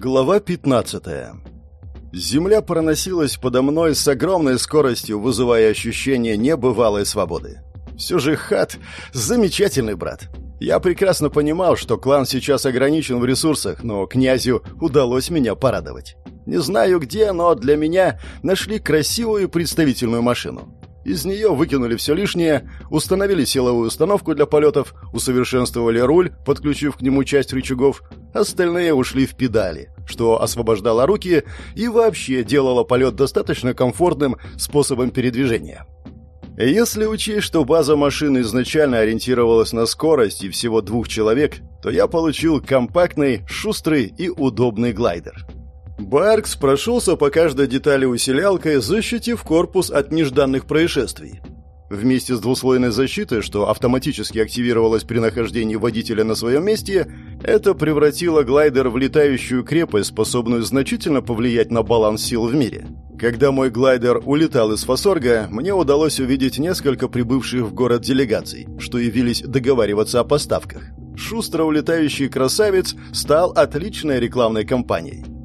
Глава 15. Земля проносилась подо мной с огромной скоростью, вызывая ощущение небывалой свободы. Все же Хат – замечательный брат. Я прекрасно понимал, что клан сейчас ограничен в ресурсах, но князю удалось меня порадовать. Не знаю где, но для меня нашли красивую представительную машину. Из нее выкинули все лишнее, установили силовую установку для полетов, усовершенствовали руль, подключив к нему часть рычагов, остальные ушли в педали, что освобождало руки и вообще делало полет достаточно комфортным способом передвижения. Если учесть, что база машины изначально ориентировалась на скорость и всего двух человек, то я получил компактный, шустрый и удобный глайдер. Баркс прошелся по каждой детали усилялкой, защитив корпус от нежданных происшествий. Вместе с двуслойной защитой, что автоматически активировалась при нахождении водителя на своем месте, это превратило глайдер в летающую крепость, способную значительно повлиять на баланс сил в мире. Когда мой глайдер улетал из Фасорга, мне удалось увидеть несколько прибывших в город делегаций, что явились договариваться о поставках. Шустро улетающий красавец стал отличной рекламной кампанией.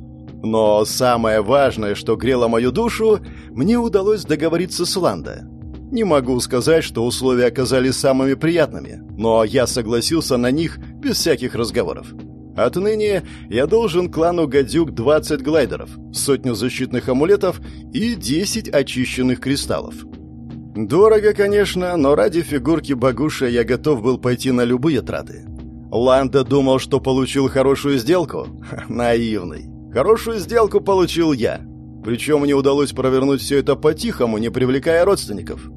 Но самое важное, что грело мою душу, мне удалось договориться с Ландо. Не могу сказать, что условия оказались самыми приятными, но я согласился на них без всяких разговоров. Отныне я должен клану Гадюк 20 глайдеров, сотню защитных амулетов и 10 очищенных кристаллов. Дорого, конечно, но ради фигурки Багуша я готов был пойти на любые траты. Ланда думал, что получил хорошую сделку? Наивный. Хорошую сделку получил я. Причем мне удалось провернуть все это по-тихому, не привлекая родственников.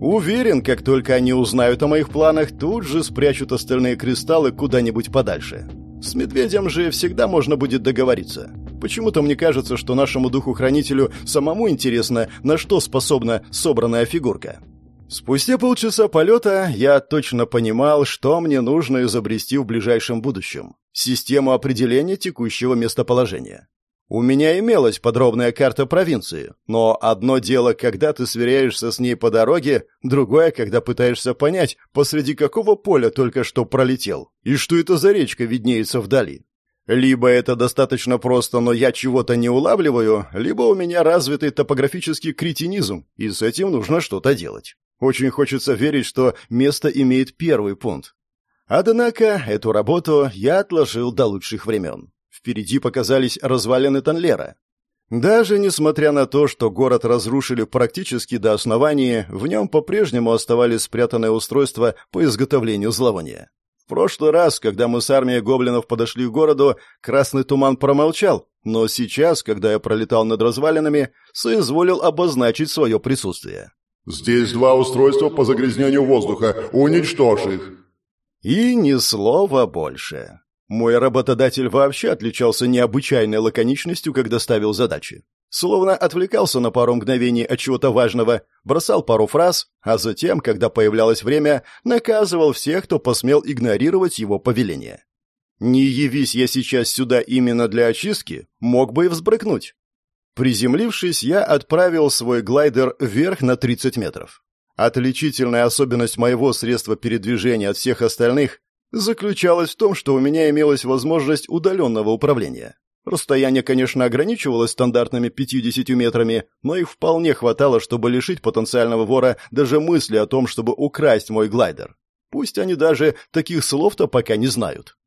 Уверен, как только они узнают о моих планах, тут же спрячут остальные кристаллы куда-нибудь подальше. С медведем же всегда можно будет договориться. Почему-то мне кажется, что нашему духу-хранителю самому интересно, на что способна собранная фигурка. Спустя полчаса полета я точно понимал, что мне нужно изобрести в ближайшем будущем. Систему определения текущего местоположения. У меня имелась подробная карта провинции, но одно дело, когда ты сверяешься с ней по дороге, другое, когда пытаешься понять, посреди какого поля только что пролетел, и что это за речка виднеется вдали. Либо это достаточно просто, но я чего-то не улавливаю, либо у меня развитый топографический кретинизм, и с этим нужно что-то делать. Очень хочется верить, что место имеет первый пункт. Однако эту работу я отложил до лучших времен. Впереди показались развалины Танлера. Даже несмотря на то, что город разрушили практически до основания, в нем по-прежнему оставались спрятанные устройства по изготовлению зловония. В прошлый раз, когда мы с армией гоблинов подошли к городу, красный туман промолчал, но сейчас, когда я пролетал над развалинами, соизволил обозначить свое присутствие. «Здесь два устройства по загрязнению воздуха. Уничтожь их!» И ни слова больше. Мой работодатель вообще отличался необычайной лаконичностью, когда ставил задачи. Словно отвлекался на пару мгновений от чего-то важного, бросал пару фраз, а затем, когда появлялось время, наказывал всех, кто посмел игнорировать его повеление. Не явись я сейчас сюда именно для очистки, мог бы и взбрыкнуть. Приземлившись, я отправил свой глайдер вверх на 30 метров. Отличительная особенность моего средства передвижения от всех остальных заключалась в том, что у меня имелась возможность удаленного управления. Расстояние, конечно, ограничивалось стандартными 50 метрами, но их вполне хватало, чтобы лишить потенциального вора даже мысли о том, чтобы украсть мой глайдер. Пусть они даже таких слов-то пока не знают.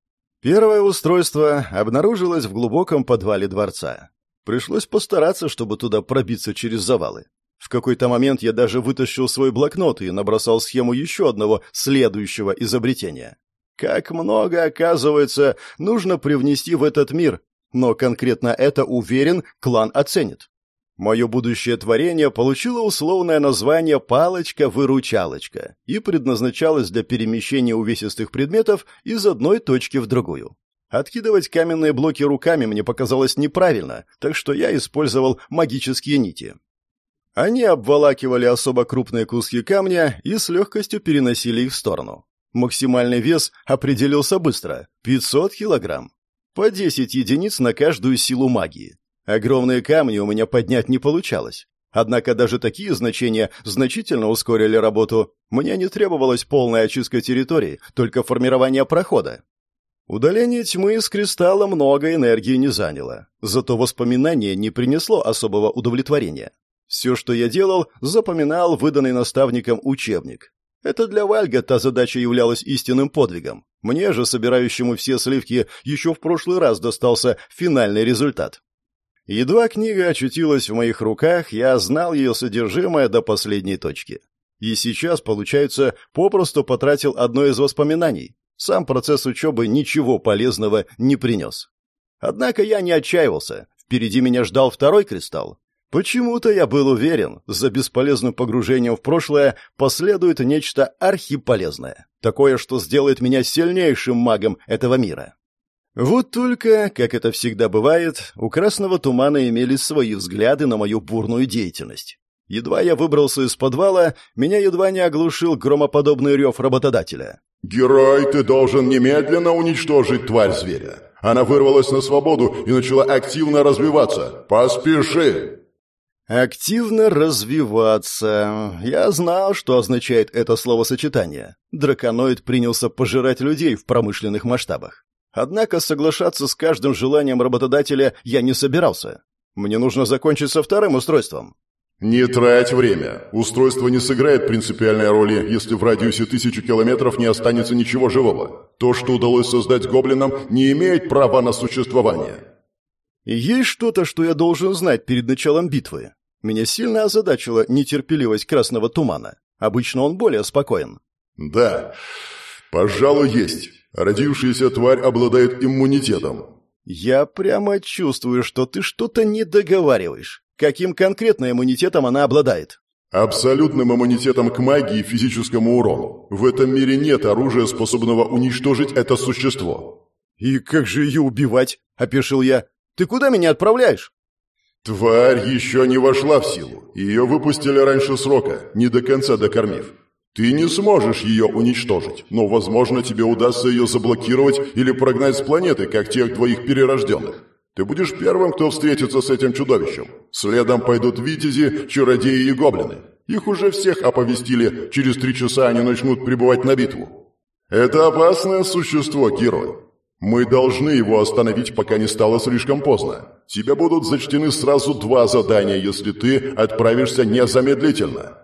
Первое устройство обнаружилось в глубоком подвале дворца. Пришлось постараться, чтобы туда пробиться через завалы. В какой-то момент я даже вытащил свой блокнот и набросал схему еще одного следующего изобретения. Как много, оказывается, нужно привнести в этот мир, но конкретно это, уверен, клан оценит. Мое будущее творение получило условное название «палочка-выручалочка» и предназначалось для перемещения увесистых предметов из одной точки в другую. Откидывать каменные блоки руками мне показалось неправильно, так что я использовал магические нити. Они обволакивали особо крупные куски камня и с легкостью переносили их в сторону. Максимальный вес определился быстро – 500 килограмм. По 10 единиц на каждую силу магии. Огромные камни у меня поднять не получалось. Однако даже такие значения значительно ускорили работу. Мне не требовалась полная очистка территории, только формирование прохода. Удаление тьмы из кристалла много энергии не заняло, зато воспоминание не принесло особого удовлетворения. Все, что я делал, запоминал выданный наставником учебник. Это для Вальга та задача являлась истинным подвигом. Мне же, собирающему все сливки, еще в прошлый раз достался финальный результат. Едва книга очутилась в моих руках, я знал ее содержимое до последней точки. И сейчас, получается, попросту потратил одно из воспоминаний. Сам процесс учебы ничего полезного не принес. Однако я не отчаивался. Впереди меня ждал второй кристалл. Почему-то я был уверен, за бесполезным погружением в прошлое последует нечто архиполезное. Такое, что сделает меня сильнейшим магом этого мира. Вот только, как это всегда бывает, у красного тумана имелись свои взгляды на мою бурную деятельность. Едва я выбрался из подвала, меня едва не оглушил громоподобный рев работодателя. «Герой, ты должен немедленно уничтожить тварь зверя. Она вырвалась на свободу и начала активно развиваться. Поспеши!» Активно развиваться. Я знал, что означает это словосочетание. Драконоид принялся пожирать людей в промышленных масштабах. Однако соглашаться с каждым желанием работодателя я не собирался. Мне нужно закончить со вторым устройством. «Не трать время. Устройство не сыграет принципиальной роли, если в радиусе тысячи километров не останется ничего живого. То, что удалось создать гоблинам, не имеет права на существование». «Есть что-то, что я должен знать перед началом битвы?» Меня сильно озадачила нетерпеливость красного тумана. Обычно он более спокоен. «Да, пожалуй, есть. Родившаяся тварь обладает иммунитетом». «Я прямо чувствую, что ты что-то не договариваешь. Каким конкретно иммунитетом она обладает?» Абсолютным иммунитетом к магии и физическому урону. В этом мире нет оружия, способного уничтожить это существо. «И как же ее убивать?» – опешил я. «Ты куда меня отправляешь?» «Тварь еще не вошла в силу. Ее выпустили раньше срока, не до конца докормив. Ты не сможешь ее уничтожить, но, возможно, тебе удастся ее заблокировать или прогнать с планеты, как тех двоих перерожденных. Ты будешь первым, кто встретится с этим чудовищем. Следом пойдут витязи, чародеи и гоблины. Их уже всех оповестили, через три часа они начнут прибывать на битву. Это опасное существо, герой. Мы должны его остановить, пока не стало слишком поздно. Тебе будут зачтены сразу два задания, если ты отправишься незамедлительно.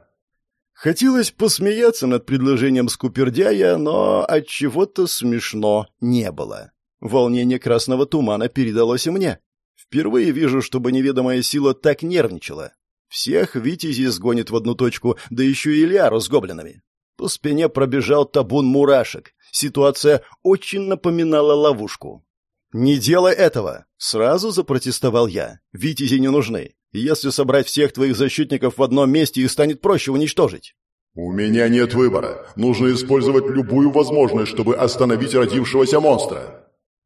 Хотелось посмеяться над предложением скупердяя, но от чего-то смешно не было. Волнение красного тумана передалось и мне. Впервые вижу, чтобы неведомая сила так нервничала. Всех витязей сгонит в одну точку, да еще и Ильяру с гоблинами. По спине пробежал табун мурашек. Ситуация очень напоминала ловушку. «Не делай этого!» — сразу запротестовал я. «Витязи не нужны. Если собрать всех твоих защитников в одном месте, их станет проще уничтожить». «У меня нет выбора. Нужно использовать любую возможность, чтобы остановить родившегося монстра».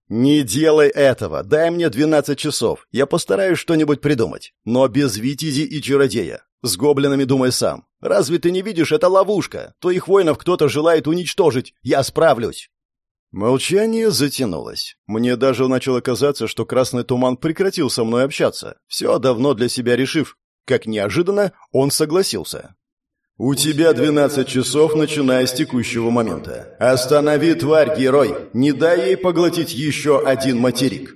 «Не делай этого. Дай мне двенадцать часов. Я постараюсь что-нибудь придумать. Но без Витязи и Чародея. С гоблинами думай сам. Разве ты не видишь, это ловушка? Твоих воинов кто-то желает уничтожить. Я справлюсь. Молчание затянулось. Мне даже начало казаться, что красный туман прекратил со мной общаться, все давно для себя решив. Как неожиданно, он согласился. «У тебя двенадцать часов, начиная с текущего момента. Останови тварь, герой! Не дай ей поглотить еще один материк!»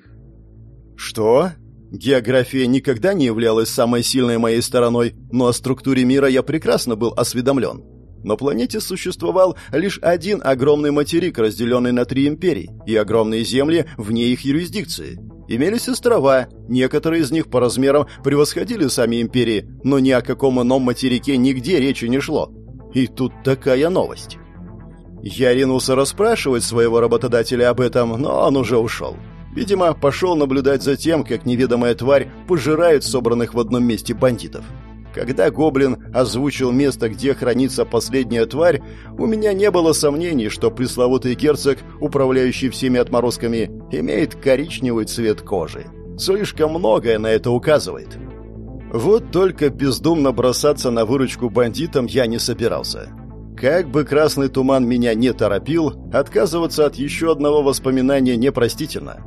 «Что?» География никогда не являлась самой сильной моей стороной, но о структуре мира я прекрасно был осведомлен. На планете существовал лишь один огромный материк, разделенный на три империи, и огромные земли вне их юрисдикции. Имелись острова, некоторые из них по размерам превосходили сами империи, но ни о каком ином материке нигде речи не шло. И тут такая новость. Я ринулся расспрашивать своего работодателя об этом, но он уже ушел. Видимо, пошел наблюдать за тем, как неведомая тварь пожирает собранных в одном месте бандитов. Когда гоблин озвучил место, где хранится последняя тварь, у меня не было сомнений, что пресловутый герцог, управляющий всеми отморозками, имеет коричневый цвет кожи. Слишком многое на это указывает. Вот только бездумно бросаться на выручку бандитам я не собирался. Как бы красный туман меня не торопил, отказываться от еще одного воспоминания непростительно.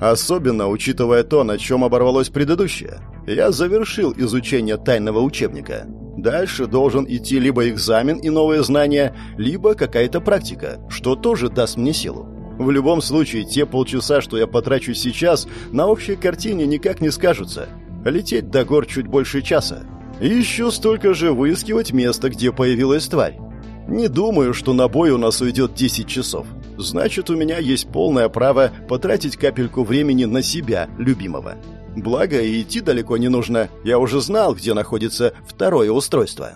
Особенно учитывая то, на чем оборвалось предыдущее. Я завершил изучение тайного учебника. Дальше должен идти либо экзамен и новые знания, либо какая-то практика, что тоже даст мне силу. В любом случае, те полчаса, что я потрачу сейчас, на общей картине никак не скажутся. Лететь до гор чуть больше часа. И еще столько же выискивать место, где появилась тварь. Не думаю, что на бой у нас уйдет 10 часов. Значит, у меня есть полное право потратить капельку времени на себя, любимого. Благо, и идти далеко не нужно. Я уже знал, где находится второе устройство.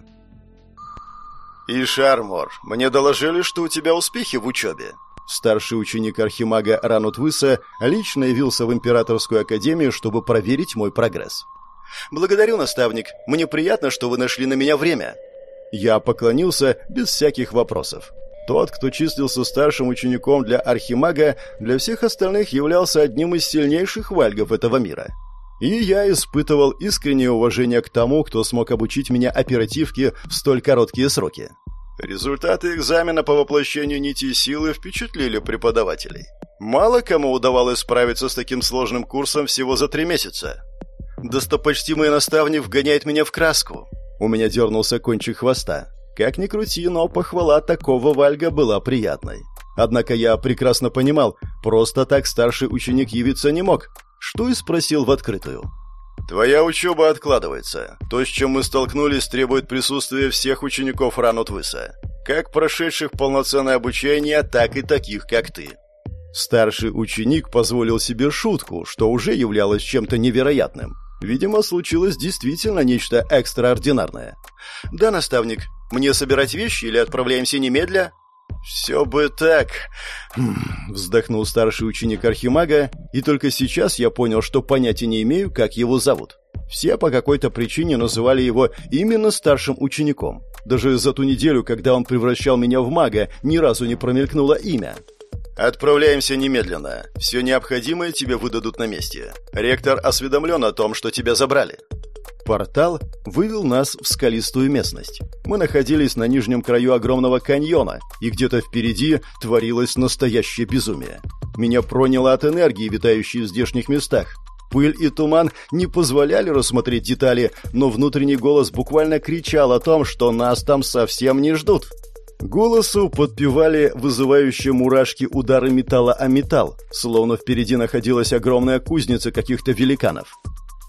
И Шармор, мне доложили, что у тебя успехи в учебе. Старший ученик архимага Ранутвыса лично явился в Императорскую академию, чтобы проверить мой прогресс. «Благодарю, наставник. Мне приятно, что вы нашли на меня время». Я поклонился без всяких вопросов. Тот, кто числился старшим учеником для архимага, для всех остальных являлся одним из сильнейших вальгов этого мира. И я испытывал искреннее уважение к тому, кто смог обучить меня оперативке в столь короткие сроки. Результаты экзамена по воплощению нити силы впечатлили преподавателей. Мало кому удавалось справиться с таким сложным курсом всего за три месяца. Достопочтимый наставник вгоняет меня в краску. У меня дернулся кончик хвоста. Как ни крути, но похвала такого Вальга была приятной. Однако я прекрасно понимал, просто так старший ученик явиться не мог, что и спросил в открытую. «Твоя учеба откладывается. То, с чем мы столкнулись, требует присутствия всех учеников Ранутвыса. Как прошедших полноценное обучение, так и таких, как ты». Старший ученик позволил себе шутку, что уже являлось чем-то невероятным. Видимо, случилось действительно нечто экстраординарное. «Да, наставник, мне собирать вещи или отправляемся немедля?» «Все бы так...» Вздохнул старший ученик Архимага, и только сейчас я понял, что понятия не имею, как его зовут. Все по какой-то причине называли его именно старшим учеником. Даже за ту неделю, когда он превращал меня в мага, ни разу не промелькнуло имя. «Отправляемся немедленно. Все необходимое тебе выдадут на месте. Ректор осведомлен о том, что тебя забрали». Портал вывел нас в скалистую местность. Мы находились на нижнем краю огромного каньона, и где-то впереди творилось настоящее безумие. Меня проняло от энергии, витающей в здешних местах. Пыль и туман не позволяли рассмотреть детали, но внутренний голос буквально кричал о том, что нас там совсем не ждут. Голосу подпевали вызывающие мурашки удары металла о металл, словно впереди находилась огромная кузница каких-то великанов.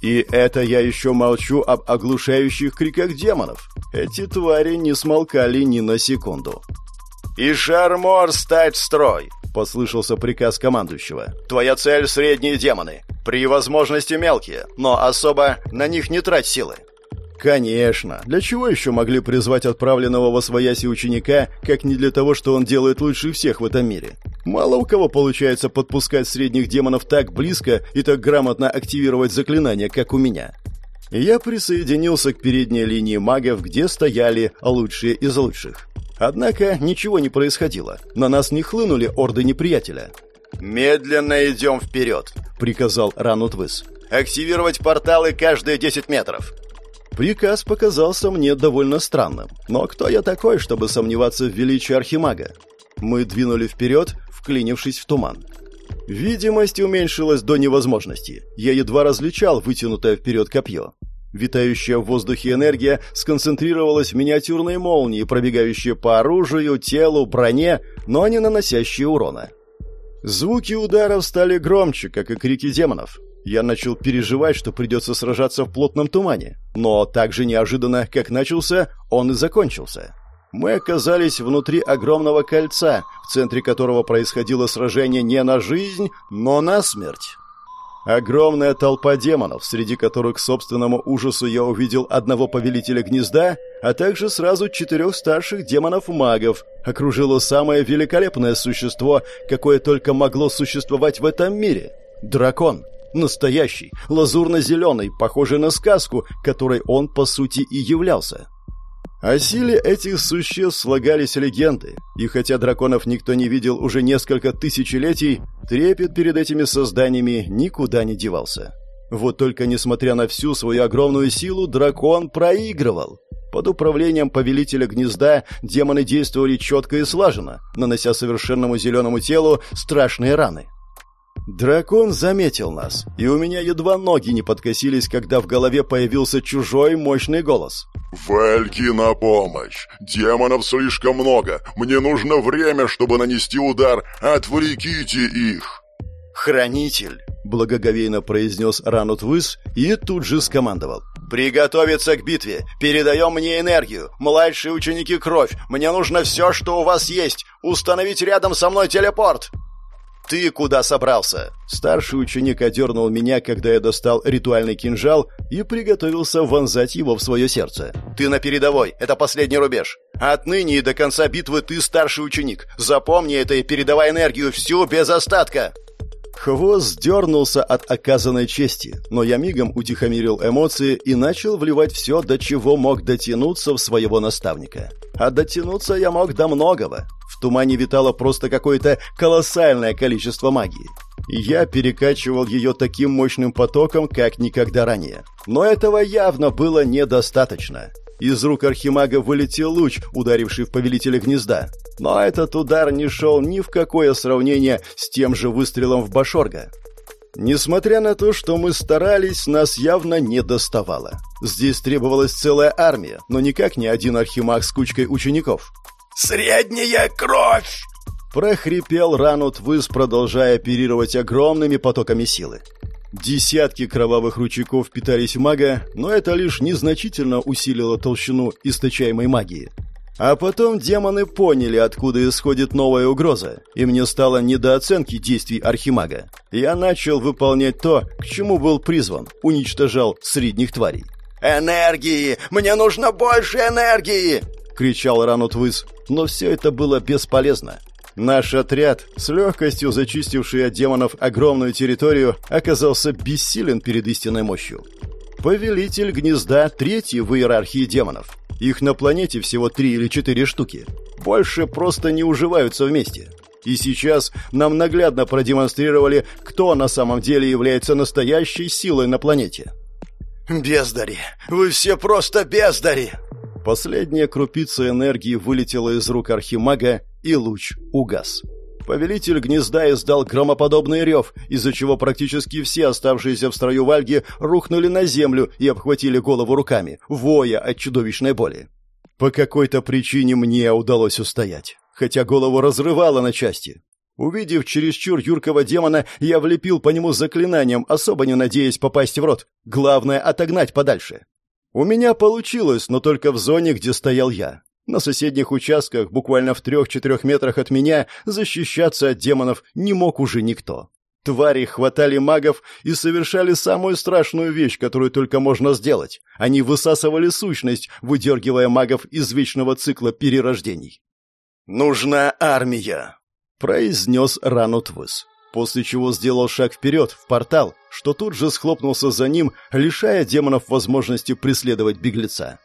И это я еще молчу об оглушающих криках демонов. Эти твари не смолкали ни на секунду. «И шармор стать в строй!» — послышался приказ командующего. «Твоя цель — средние демоны. При возможности мелкие, но особо на них не трать силы. Конечно. Для чего еще могли призвать отправленного во свояси ученика, как не для того, что он делает лучше всех в этом мире? Мало у кого получается подпускать средних демонов так близко и так грамотно активировать заклинания, как у меня. Я присоединился к передней линии магов, где стояли лучшие из лучших. Однако ничего не происходило. На нас не хлынули орды неприятеля. «Медленно идем вперед», — приказал Ранутвыс. «Активировать порталы каждые 10 метров. Приказ показался мне довольно странным. Но кто я такой, чтобы сомневаться в величии Архимага? Мы двинули вперед, вклинившись в туман. Видимость уменьшилась до невозможности. Я едва различал вытянутое вперед копье. Витающая в воздухе энергия сконцентрировалась в миниатюрной молнии, пробегающей по оружию, телу, броне, но не наносящей урона. Звуки ударов стали громче, как и крики демонов. Я начал переживать, что придется сражаться в плотном тумане. Но так же неожиданно, как начался, он и закончился. Мы оказались внутри огромного кольца, в центре которого происходило сражение не на жизнь, но на смерть. Огромная толпа демонов, среди которых к собственному ужасу я увидел одного повелителя гнезда, а также сразу четырех старших демонов-магов, окружило самое великолепное существо, какое только могло существовать в этом мире — дракон. Настоящий, лазурно-зеленый, похожий на сказку, которой он, по сути, и являлся. О силе этих существ слагались легенды, и хотя драконов никто не видел уже несколько тысячелетий, трепет перед этими созданиями никуда не девался. Вот только несмотря на всю свою огромную силу, дракон проигрывал. Под управлением повелителя гнезда демоны действовали четко и слаженно, нанося совершенному зеленому телу страшные раны. Дракон заметил нас, и у меня едва ноги не подкосились, когда в голове появился чужой мощный голос. «Вальки на помощь! Демонов слишком много! Мне нужно время, чтобы нанести удар! Отвлеките их!» «Хранитель!» — благоговейно произнес Ранут Выс и тут же скомандовал. «Приготовиться к битве! Передаем мне энергию! Младшие ученики кровь! Мне нужно все, что у вас есть! Установить рядом со мной телепорт!» «Ты куда собрался?» Старший ученик одернул меня, когда я достал ритуальный кинжал и приготовился вонзать его в свое сердце. «Ты на передовой, это последний рубеж. Отныне и до конца битвы ты старший ученик. Запомни это и передавай энергию всю без остатка!» Хвост дернулся от оказанной чести, но я мигом утихомирил эмоции и начал вливать все, до чего мог дотянуться в своего наставника. А дотянуться я мог до многого. Тумане витало просто какое-то колоссальное количество магии. Я перекачивал ее таким мощным потоком, как никогда ранее. Но этого явно было недостаточно. Из рук архимага вылетел луч, ударивший в повелителя гнезда. Но этот удар не шел ни в какое сравнение с тем же выстрелом в Башорга. Несмотря на то, что мы старались, нас явно не доставало. Здесь требовалась целая армия, но никак не один архимаг с кучкой учеников. «Средняя кровь!» Прохрипел Ранут Выс, продолжая оперировать огромными потоками силы. Десятки кровавых ручейков питались в мага, но это лишь незначительно усилило толщину источаемой магии. А потом демоны поняли, откуда исходит новая угроза, и мне стало недооценки действий архимага. Я начал выполнять то, к чему был призван, уничтожал средних тварей. «Энергии! Мне нужно больше энергии!» — кричал Ранутвыс, но все это было бесполезно. Наш отряд, с легкостью зачистивший от демонов огромную территорию, оказался бессилен перед истинной мощью. Повелитель гнезда третий в иерархии демонов. Их на планете всего три или четыре штуки. Больше просто не уживаются вместе. И сейчас нам наглядно продемонстрировали, кто на самом деле является настоящей силой на планете. «Бездари! Вы все просто бездари!» Последняя крупица энергии вылетела из рук архимага, и луч угас. Повелитель гнезда издал громоподобный рев, из-за чего практически все оставшиеся в строю вальги рухнули на землю и обхватили голову руками, воя от чудовищной боли. По какой-то причине мне удалось устоять, хотя голову разрывало на части. Увидев чересчур юркого демона, я влепил по нему заклинанием, особо не надеясь попасть в рот. Главное — отогнать подальше. У меня получилось, но только в зоне, где стоял я. На соседних участках, буквально в трех-четырех метрах от меня, защищаться от демонов не мог уже никто. Твари хватали магов и совершали самую страшную вещь, которую только можно сделать. Они высасывали сущность, выдергивая магов из вечного цикла перерождений. «Нужна армия!» — произнес Ранутвыс после чего сделал шаг вперед, в портал, что тут же схлопнулся за ним, лишая демонов возможности преследовать беглеца.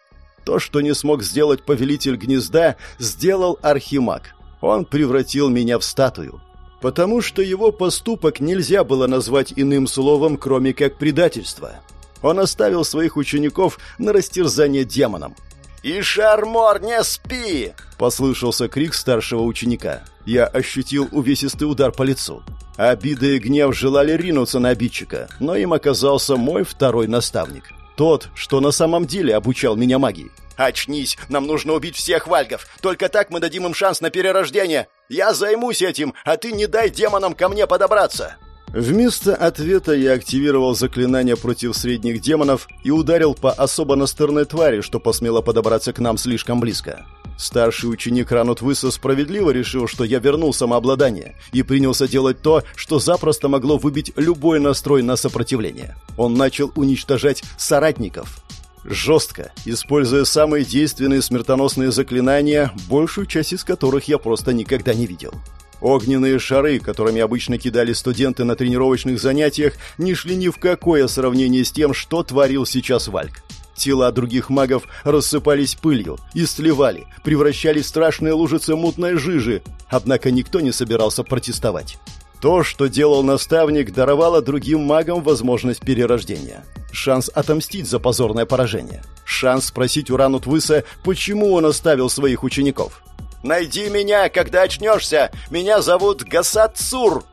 То, что не смог сделать повелитель гнезда, сделал Архимаг. Он превратил меня в статую. Потому что его поступок нельзя было назвать иным словом, кроме как предательство. Он оставил своих учеников на растерзание демонам. «И Шармор, не спи!» — послышался крик старшего ученика. Я ощутил увесистый удар по лицу. Обида и гнев желали ринуться на обидчика, но им оказался мой второй наставник. Тот, что на самом деле обучал меня магии. «Очнись! Нам нужно убить всех вальгов! Только так мы дадим им шанс на перерождение! Я займусь этим, а ты не дай демонам ко мне подобраться!» Вместо ответа я активировал заклинание против средних демонов и ударил по особо настырной твари, что посмело подобраться к нам слишком близко. Старший ученик Ранутвыса справедливо решил, что я вернул самообладание и принялся делать то, что запросто могло выбить любой настрой на сопротивление. Он начал уничтожать соратников. Жестко, используя самые действенные смертоносные заклинания, большую часть из которых я просто никогда не видел. Огненные шары, которыми обычно кидали студенты на тренировочных занятиях, не шли ни в какое сравнение с тем, что творил сейчас Вальк. Тела других магов рассыпались пылью и сливали, превращались в страшные лужицы мутной жижи, однако никто не собирался протестовать. То, что делал наставник, даровало другим магам возможность перерождения. Шанс отомстить за позорное поражение. Шанс спросить у Ранутвыса, почему он оставил своих учеников. «Найди меня, когда очнешься! Меня зовут Гасат Сур!»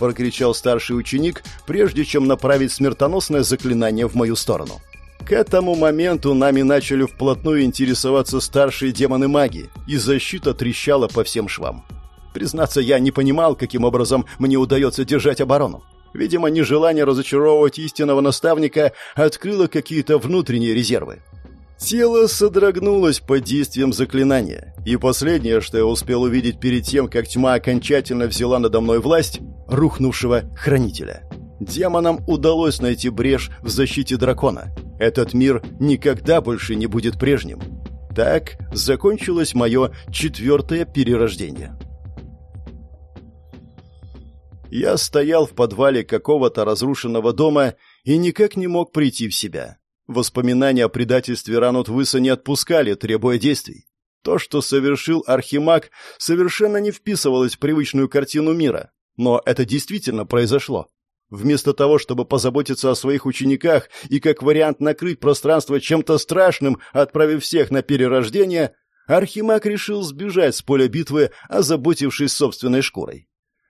прокричал старший ученик, прежде чем направить смертоносное заклинание в мою сторону. К этому моменту нами начали вплотную интересоваться старшие демоны маги, и защита трещала по всем швам. Признаться, я не понимал, каким образом мне удается держать оборону. Видимо, нежелание разочаровывать истинного наставника открыло какие-то внутренние резервы. Тело содрогнулось под действием заклинания, и последнее, что я успел увидеть перед тем, как тьма окончательно взяла надо мной власть, рухнувшего хранителя. Демонам удалось найти брешь в защите дракона. Этот мир никогда больше не будет прежним. Так закончилось мое четвертое перерождение. Я стоял в подвале какого-то разрушенного дома и никак не мог прийти в себя. Воспоминания о предательстве Ранут Выса не отпускали, требуя действий. То, что совершил Архимаг, совершенно не вписывалось в привычную картину мира. Но это действительно произошло. Вместо того, чтобы позаботиться о своих учениках и как вариант накрыть пространство чем-то страшным, отправив всех на перерождение, Архимаг решил сбежать с поля битвы, озаботившись собственной шкурой.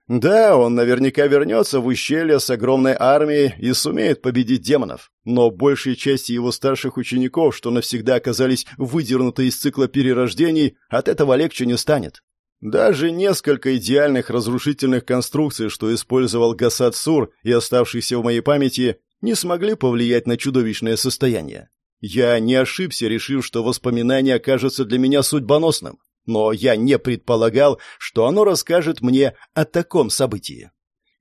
Да, он наверняка вернется в ущелье с огромной армией и сумеет победить демонов, но большей части его старших учеников, что навсегда оказались выдернуты из цикла перерождений, от этого легче не станет. Даже несколько идеальных разрушительных конструкций, что использовал Гасад Сур и оставшихся в моей памяти, не смогли повлиять на чудовищное состояние. Я не ошибся, решив, что воспоминание окажется для меня судьбоносным но я не предполагал, что оно расскажет мне о таком событии.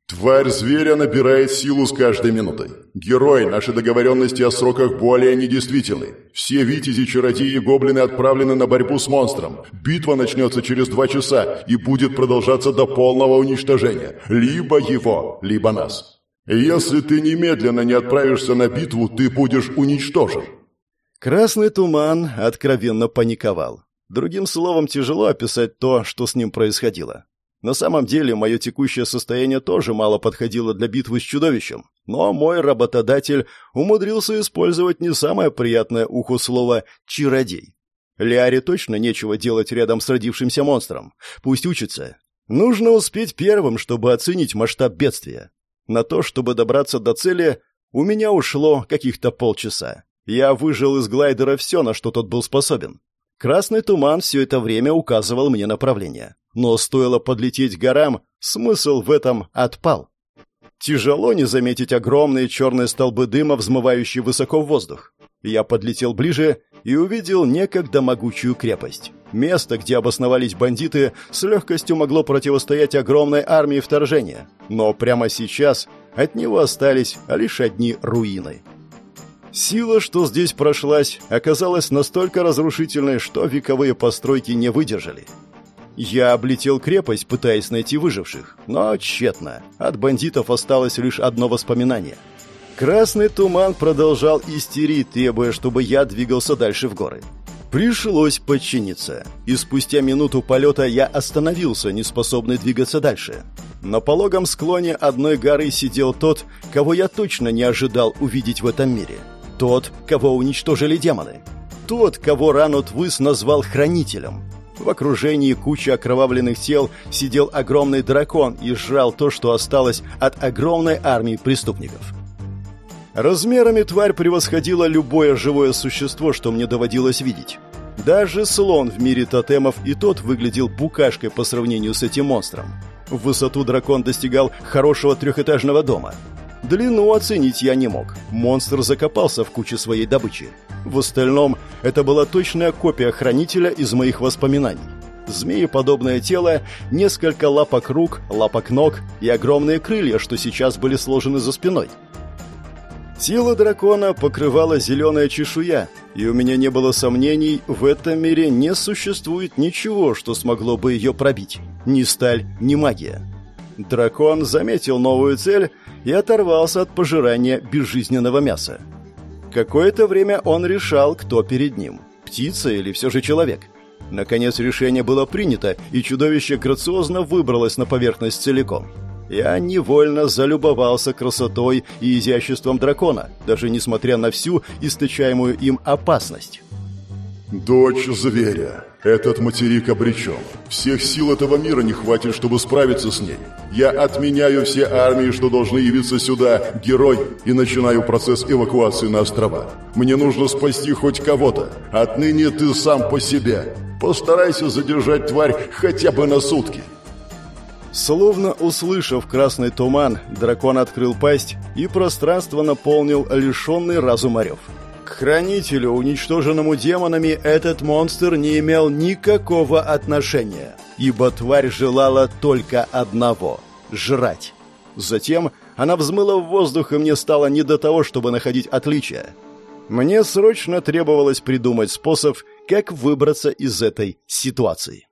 Тварь зверя набирает силу с каждой минутой. Герой, наши договоренности о сроках более недействительны. Все витязи, чародеи и гоблины отправлены на борьбу с монстром. Битва начнется через два часа и будет продолжаться до полного уничтожения. Либо его, либо нас. Если ты немедленно не отправишься на битву, ты будешь уничтожен. Красный туман откровенно паниковал. Другим словом, тяжело описать то, что с ним происходило. На самом деле, мое текущее состояние тоже мало подходило для битвы с чудовищем, но мой работодатель умудрился использовать не самое приятное уху слово «чародей». Лиаре точно нечего делать рядом с родившимся монстром. Пусть учится. Нужно успеть первым, чтобы оценить масштаб бедствия. На то, чтобы добраться до цели, у меня ушло каких-то полчаса. Я выжил из глайдера все, на что тот был способен. Красный туман все это время указывал мне направление. Но стоило подлететь к горам, смысл в этом отпал. Тяжело не заметить огромные черные столбы дыма, взмывающие высоко в воздух. Я подлетел ближе и увидел некогда могучую крепость. Место, где обосновались бандиты, с легкостью могло противостоять огромной армии вторжения. Но прямо сейчас от него остались лишь одни руины. Сила, что здесь прошлась, оказалась настолько разрушительной, что вековые постройки не выдержали. Я облетел крепость, пытаясь найти выживших, но тщетно. От бандитов осталось лишь одно воспоминание. Красный туман продолжал истерить, требуя, чтобы я двигался дальше в горы. Пришлось подчиниться, и спустя минуту полета я остановился, не способный двигаться дальше. На пологом склоне одной горы сидел тот, кого я точно не ожидал увидеть в этом мире – тот, кого уничтожили демоны. Тот, кого Ранут Выс назвал Хранителем. В окружении кучи окровавленных тел сидел огромный дракон и жрал то, что осталось от огромной армии преступников. Размерами тварь превосходила любое живое существо, что мне доводилось видеть. Даже слон в мире тотемов и тот выглядел букашкой по сравнению с этим монстром. В высоту дракон достигал хорошего трехэтажного дома – Длину оценить я не мог. Монстр закопался в куче своей добычи. В остальном, это была точная копия хранителя из моих воспоминаний. Змееподобное тело, несколько лапок рук, лапок ног и огромные крылья, что сейчас были сложены за спиной. Тело дракона покрывала зеленая чешуя, и у меня не было сомнений, в этом мире не существует ничего, что смогло бы ее пробить. Ни сталь, ни магия. Дракон заметил новую цель и оторвался от пожирания безжизненного мяса. Какое-то время он решал, кто перед ним – птица или все же человек. Наконец решение было принято, и чудовище грациозно выбралось на поверхность целиком. Я невольно залюбовался красотой и изяществом дракона, даже несмотря на всю источаемую им опасность. «Дочь зверя. Этот материк обречен. Всех сил этого мира не хватит, чтобы справиться с ней. Я отменяю все армии, что должны явиться сюда, герой, и начинаю процесс эвакуации на острова. Мне нужно спасти хоть кого-то. Отныне ты сам по себе. Постарайся задержать тварь хотя бы на сутки». Словно услышав красный туман, дракон открыл пасть, и пространство наполнил лишенный разума рев. Хранителю, уничтоженному демонами, этот монстр не имел никакого отношения, ибо тварь желала только одного — жрать. Затем она взмыла в воздух, и мне стало не до того, чтобы находить отличия. Мне срочно требовалось придумать способ, как выбраться из этой ситуации.